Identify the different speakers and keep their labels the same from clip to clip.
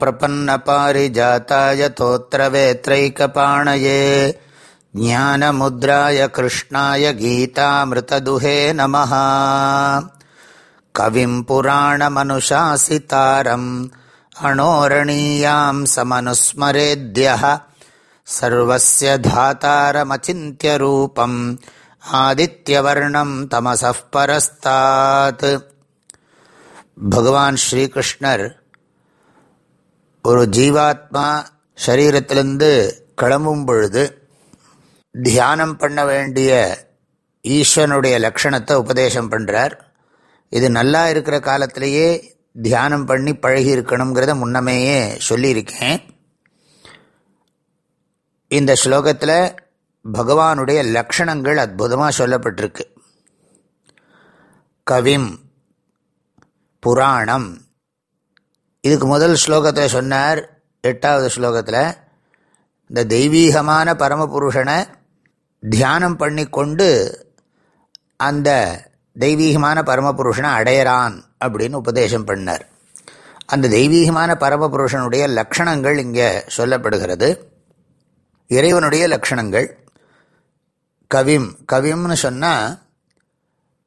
Speaker 1: प्रपन्नपारिजाताय तोत्रवेत्रैकपाणये ज्ञानमुद्राय कृष्णाय गीतामृतदुहे नमः कविम् पुराणमनुशासितारम् अणोरणीयां समनुस्मरेद्यः सर्वस्य धातारमचिन्त्यरूपम् आदित्यवर्णम् तमसः परस्तात् भगवान् श्रीकृष्णर् ஒரு ஜீவாத்மா சரீரத்திலிருந்து கிளம்பும் பொழுது தியானம் பண்ண வேண்டிய ஈஸ்வனுடைய லக்ஷணத்தை உபதேசம் பண்ணுறார் இது நல்லா இருக்கிற காலத்திலேயே தியானம் பண்ணி பழகி இருக்கணுங்கிறத முன்னமேயே சொல்லியிருக்கேன். இந்த ஸ்லோகத்தில் பகவானுடைய லக்ஷணங்கள் அற்புதமாக சொல்லப்பட்டிருக்கு. கவிம் புராணம் இதுக்கு முதல் ஸ்லோகத்தில் சொன்னார் எட்டாவது ஸ்லோகத்தில் இந்த தெய்வீகமான பரமபுருஷனை தியானம் பண்ணி கொண்டு அந்த தெய்வீகமான பரமபுருஷனை அடையிறான் அப்படின்னு உபதேசம் பண்ணார். அந்த தெய்வீகமான பரமபுருஷனுடைய லக்ஷணங்கள் இங்கே சொல்லப்படுகிறது. இறைவனுடைய லக்ஷணங்கள் கவிம் கவிம்னு சொன்னால்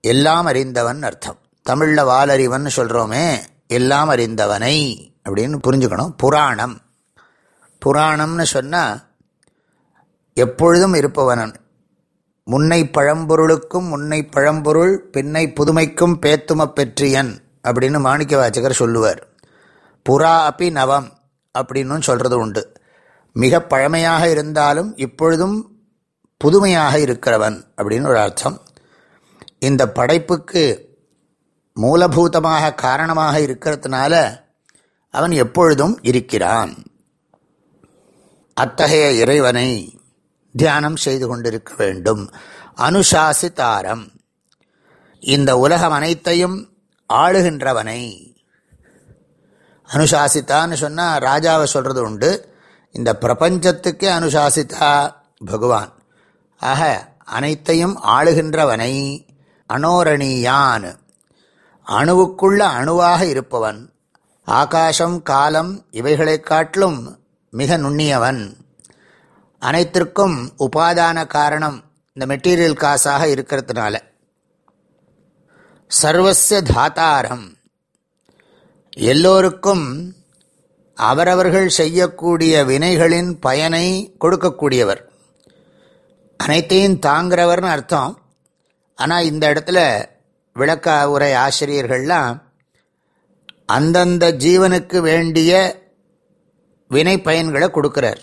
Speaker 1: எல்லாம் அறிந்தவன் அர்த்தம். தமிழில் வாலறிவன் சொல்கிறோமே எல்லாம் அறிந்தவனை அப்படின்னு புரிஞ்சுக்கணும். புராணம். புராணம்னு சொன்னால் எப்பொழுதும் இருப்பவனன் முன்னை பழம்பொருளுக்கும் முன்னை பழம்பொருள் பின்னை புதுமைக்கும் பேத்தும பெற்றியன் அப்படின்னு மாணிக்க வாச்சகர் சொல்லுவார். புறா அப்பி நவம் அப்படின்னு சொல்கிறது உண்டு. மிக பழமையாக இருந்தாலும் இப்பொழுதும் புதுமையாக இருக்கிறவன் அப்படின்னு ஒரு அர்த்தம். இந்த படைப்புக்கு மூலபூதமாக காரணமாக இருக்கிறதுனால அவன் எப்பொழுதும் இருக்கிறான். அத்தகைய இறைவனை தியானம் செய்து கொண்டிருக்க வேண்டும். அனுசாசித்தாரம் இந்த உலகம் அனைத்தையும் ஆளுகின்றவனை. அனுசாசித்தான்னு சொன்னால் ராஜாவை சொல்கிறது உண்டு. இந்த பிரபஞ்சத்துக்கே அனுசாசித்தா பகவான். ஆக அனைத்தையும் ஆளுகின்றவனை. அனோரணியான். அணுவுக்குள்ள அணுவாக இருப்பவன். ஆகாசம் காலம் இவைகளை காட்டிலும் மிக நுண்ணியவன். அனைத்திற்கும் உபாதான காரணம் இந்த மெட்டீரியல் காசாக இருக்கிறதுனால. சர்வச தாத்தாரம். எல்லோருக்கும் அவரவர்கள் செய்யக்கூடிய வினைகளின் பயனை கொடுக்கக்கூடியவர். அனைத்தையும் தாங்கிறவர்னு அர்த்தம். ஆனால் இந்த இடத்துல விளக்க உரை ஆசிரியர்கள்லாம் அந்தந்த ஜீவனுக்கு வேண்டிய வினை பயன்களை கொடுக்குறார்.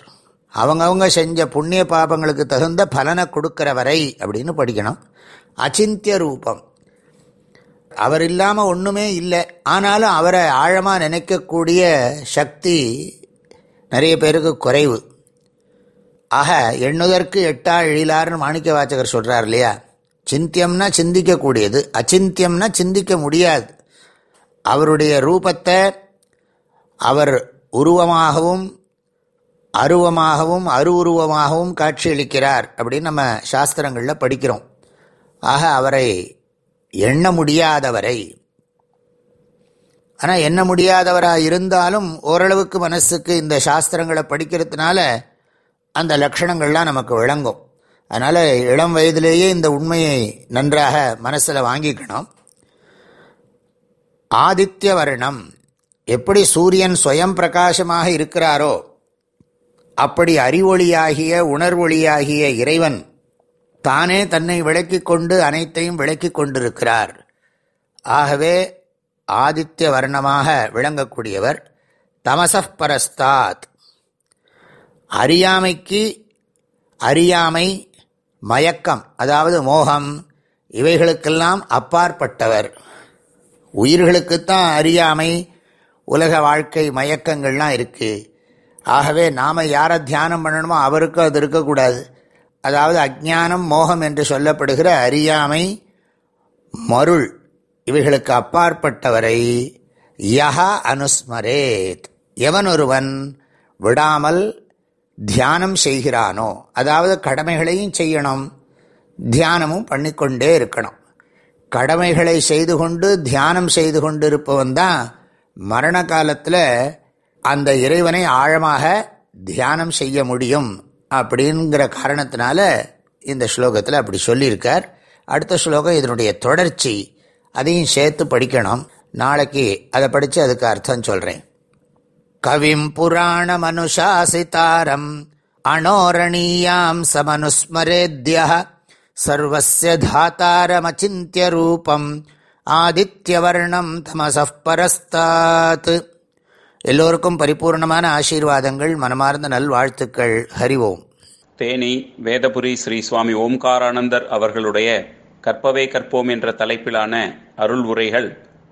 Speaker 1: அவங்கவுங்க செஞ்ச புண்ணிய பாபங்களுக்கு தகுந்த பலனை கொடுக்குற வரை அப்படின்னு படிக்கணும். அச்சிந்திய ரூபம். அவர் இல்லாமல் ஒன்றுமே இல்லை. ஆனாலும் அவரை ஆழமாக நினைக்கக்கூடிய சக்தி நிறைய பேருக்கு குறைவு. ஆக எண்ணுதற்கு எட்டா எழிலாருன்னு மாணிக்க வாச்சகர் சொல்கிறார் இல்லையா? சிந்தியம்னா சிந்திக்கக்கூடியது அச்சிந்தியம்னா சிந்திக்க முடியாது. அவருடைய ரூபத்தை அவர் உருவமாகவும் அருவமாகவும் அருவுருவமாகவும் காட்சியளிக்கிறார் அப்படின்னு நம்ம சாஸ்திரங்களில் படிக்கிறோம். ஆக அவரை எண்ண முடியாதவரை ஆனால் எண்ண முடியாதவராக இருந்தாலும் ஓரளவுக்கு மனசுக்கு இந்த சாஸ்திரங்களை படிக்கிறதுனால அந்த லக்ஷணங்கள்லாம் நமக்கு விளங்கும். அதனால் இளம் வயதிலேயே இந்த உண்மையை நன்றாக மனசில் வாங்கிக்கணும். ஆதித்ய வர்ணம் எப்படி சூரியன் சுயம் பிரகாசமாக இருக்கிறாரோ அப்படி அறிவொளியாகிய உணர்வொளியாகிய இறைவன் தானே தன்னை விளக்கி கொண்டு அனைத்தையும் விளக்கி கொண்டிருக்கிறார். ஆகவே ஆதித்ய வர்ணமாக விளங்கக்கூடியவர் தமசப்பரஸ்தாத் அறியாமைக்கு அறியாமை மயக்கம் அதாவது மோகம் இவைகளுக்கெல்லாம் அப்பாற்பட்டவர். உயிர்களுக்குத்தான் அறியாமை உலக வாழ்க்கை மயக்கங்கள்லாம் இருக்குது ஆகவே நாம் யாரை தியானம் பண்ணணுமோ அவருக்கும் அது இருக்கக்கூடாது. அதாவது அஜானம் மோகம் என்று சொல்லப்படுகிற அறியாமை மருள் இவைகளுக்கு அப்பாற்பட்டவரை. யஹா அனுஸ்மரேத். எவன் ஒருவன் விடாமல் தியானம் செய்கிறானோ அதாவது கடமைகளையும் செய்யணும் தியானமும் பண்ணிக்கொண்டே இருக்கணும். கடமைகளை செய்து கொண்டு தியானம் செய்து கொண்டு இருப்பவன் தான் மரண காலத்தில் அந்த இறைவனை ஆழமாக தியானம் செய்ய முடியும் அப்படிங்கிற காரணத்தினால இந்த ஸ்லோகத்தில் அப்படி சொல்லியிருக்கார். அடுத்த ஸ்லோகம் இதனுடைய தொடர்ச்சி அதையும் சேர்த்து படிக்கணும். நாளைக்கு அதை படித்து அதுக்கு அர்த்தம் சொல்கிறேன் கவிம் புராணமனுசாசிதாரம் அனோரணீயாம் சமனுஸ்மரேத்ய சர்வசிய தாத்தாரமச்சிந்திய ரூபம் ஆதித்யவர்ணம் தமசப் பரஸ்தாத். எல்லோருக்கும் பரிபூர்ணமான ஆசீர்வாதங்கள் மனமார்ந்த நல்வாழ்த்துக்கள். ஹரிவோம்
Speaker 2: தேனி வேதபுரி ஸ்ரீ சுவாமி ஓம்காரானந்தர் அவர்களுடைய கற்பவே கற்போம் என்ற தலைப்பிலான அருள் உரைகள்